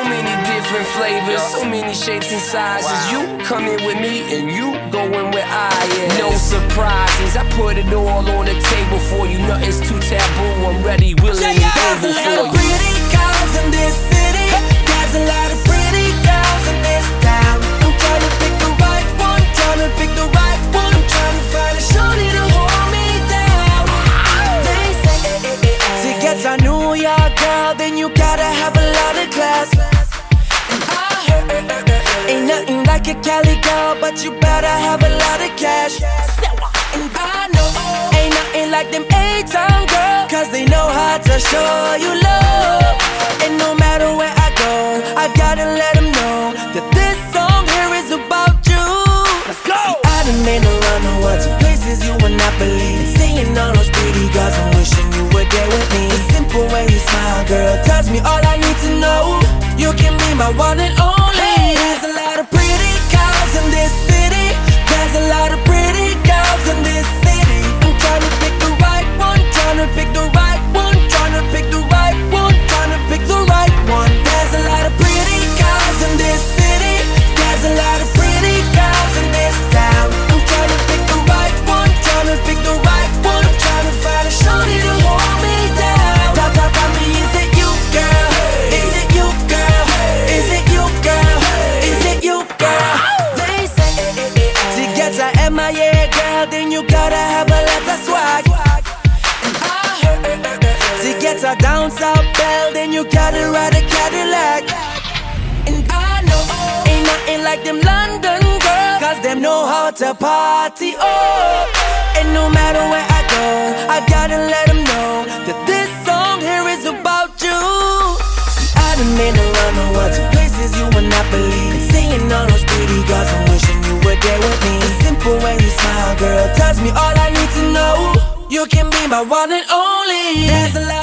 So many different flavors, so many shapes and sizes. You come in with me and you go in where I am. No surprises, I put it all on the table for you. Nothing's too taboo. I'm ready, willing, and able for a Cali girl, but you better have a lot of cash. And I know ain't nothing like them A-Town girls, cause they know how to show you love. And no matter where I go, I gotta let them know that this song here is about you. Let's go! See, I done been around the world to places you would not believe. Seeing all those pretty girls, I'm wishing you were there with me. The simple way you smile, girl, tells me all I need to know. You can be my one and only. There's a lot of a MIA girl, then you gotta have a lot of swag. To get a down south belle, then you gotta ride a Cadillac. And I know ain't nothing like them London girls, cause them know how to party. Oh, and no matter where I go, I gotta let You can be my one and only. There's a lot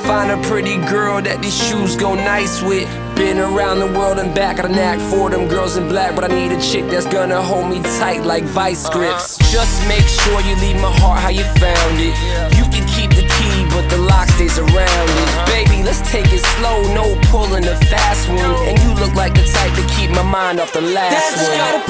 find a pretty girl that these shoes go nice with. Been around the world and back, got a knack for them girls in black, but I need a chick that's gonna hold me tight like vice grips. Just make sure you leave my heart how you found it. You can keep the key, but the lock stays around it. Baby, let's take it slow, no pulling a fast one. And you look like the type to keep my mind off the last a one. lot of